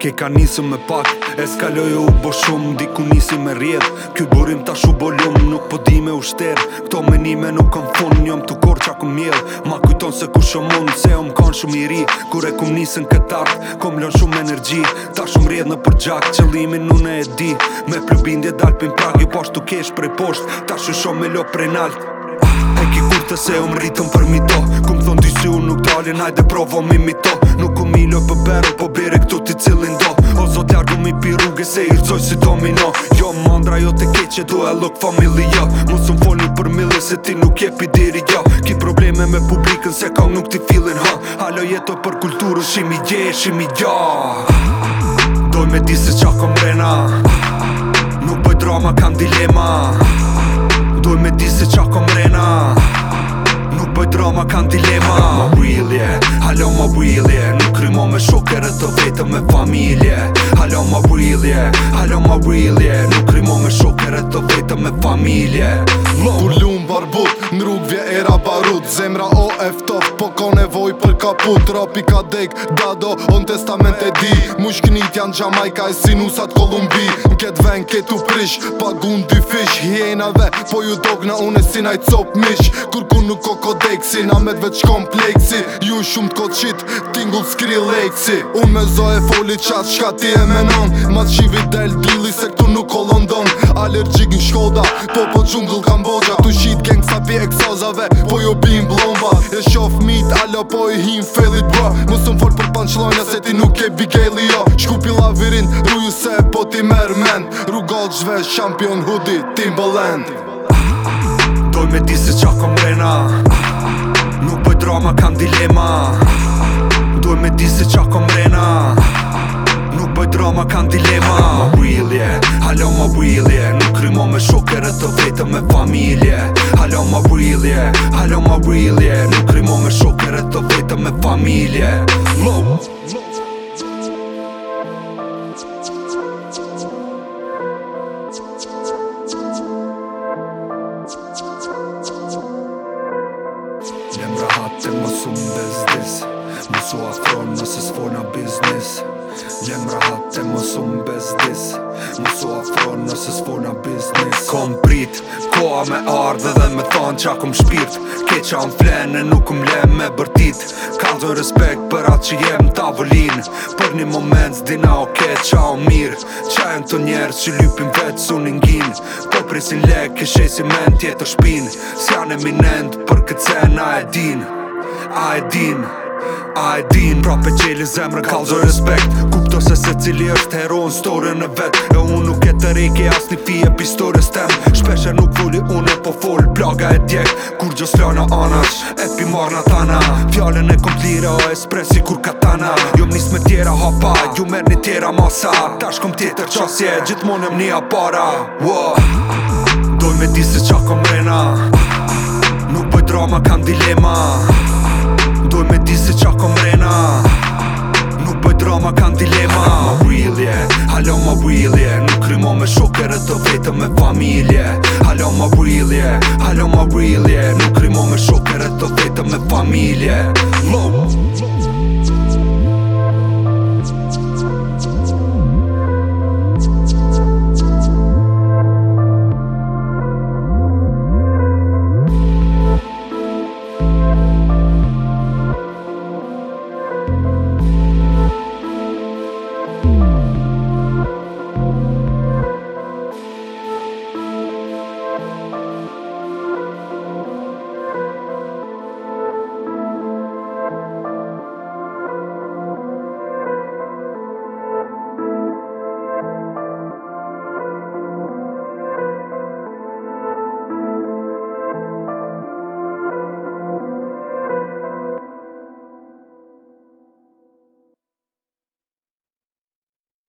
Ke ka nisëm me pak Eskaloj u bo shumë Diku nisi me rjedh Ky burim ta shu bolum Nuk po di me ushter Kto Këto menime nuk kam fun Njëm të korë qa ku mjedh Ma kujton se ku shumë mund Se om kanë shumë i ri Kure ku nisën këtë art Kom lën shumë energji Ta shumë rjedh në përgjak Qëllimin nuk ne e di Me plubindje dalpin prak Ju pashtu kesh prej posht Ta shu shumë me lo prej nalt të se um rritëm për mito Kum thon ty si unë nuk dalin hajde provo mi mito Nuk um ilo për beru po bere këtu ti cilin do O zot jargu mi pi rrugë se i rcoj si domino Jo mandra jo te keqe du e look family jo Mus um foli për mille se ti nuk je pi diri jo Ki probleme me publikën se ka nuk ti filin, ha Halo jeto për kulturu shimi gje shimi gjo Doj me di se qa kom rena Nuk bëj drama kam dilema Doj me di se qa ma kanë dilema Ma bujilje, halo ma bujilje Nuk rymo me shokere të vetë me familje Halo ma bujilje, halo ma bujilje Nuk rymo me shokere të vetë me familje Kur lumë barbut, rrug vje era rabarut Zemra o eftof po ka nevoj për kaput Rapi ka dek dado on testament e di Mushknit janë Jamaika e sinusat Kolumbi Në ket ven ketu u prish pagun dy fish Hienave po ju dogna unë e sinaj cop mish Kur ku nuk ko ko na me dveç kompleksi Ju shumë t'ko qit tingull skri leksi Unë me zo e foli qat shka ti e menon Ma shivit del dili se këtu nuk London Allergjik në shkoda po po gjungull Kambodja Tu shit gang sa vjetë dhe po ju jo bim blumba E shof mit alo po i him felit bro Musëm fort për panqlojnë se ti nuk e bigeli jo Shkupi lavirin ruju se po ti mer men Rrugol qve shampion hudi Timbaland Doj me di se qa kom rena Nuk bëj drama kam dilema Doj me di se qa kom rena Nuk bëj drama kam dilema Ma bujilje, halo ma bujilje Nuk krymo me shokere të vetë me familje I don't my real, yeah I don't Nuk krimon me shokere, to vetëm me familje Loh Një mrahat e mos unë bezdis Mos u akron, mos e svojnë a biznis Një mrahat e mos unë bezdis kon nëse s'fona biznis Kom prit, koa me ardhe dhe me thonë qa kom shpirt Keqa më flenë, nuk më lem me bërtit Kanë dhe respekt për atë që jem tavolin Për një moment s'dina o okay, qa o mirë Qa e në të njerës që lypim vetë su një ngin Po prisin lek, e si men tjetër shpin S'jan eminent për këtë cen, a e din A e din, a e din Prape qeli zemrë, kanë dhe respekt cili është heron storën në vetë E unë nuk e të reke asni fije pistore stem Shpeshe nuk voli e po fol plaga e djek Kur gjo s'la anash e pi marrë në tana Fjallën e komplira, e o espresi kur katana më jo nisë me tjera hapa, ju merë një tjera masa Tash kom tjetër qasje, gjithmonë jem një apara wow. Doj me di se qa kom rena Nuk bëj drama, kam dilema Doj me di se qa kom rena Halo ma më yeah Nuk rimo me shokere të vetë me familje Mo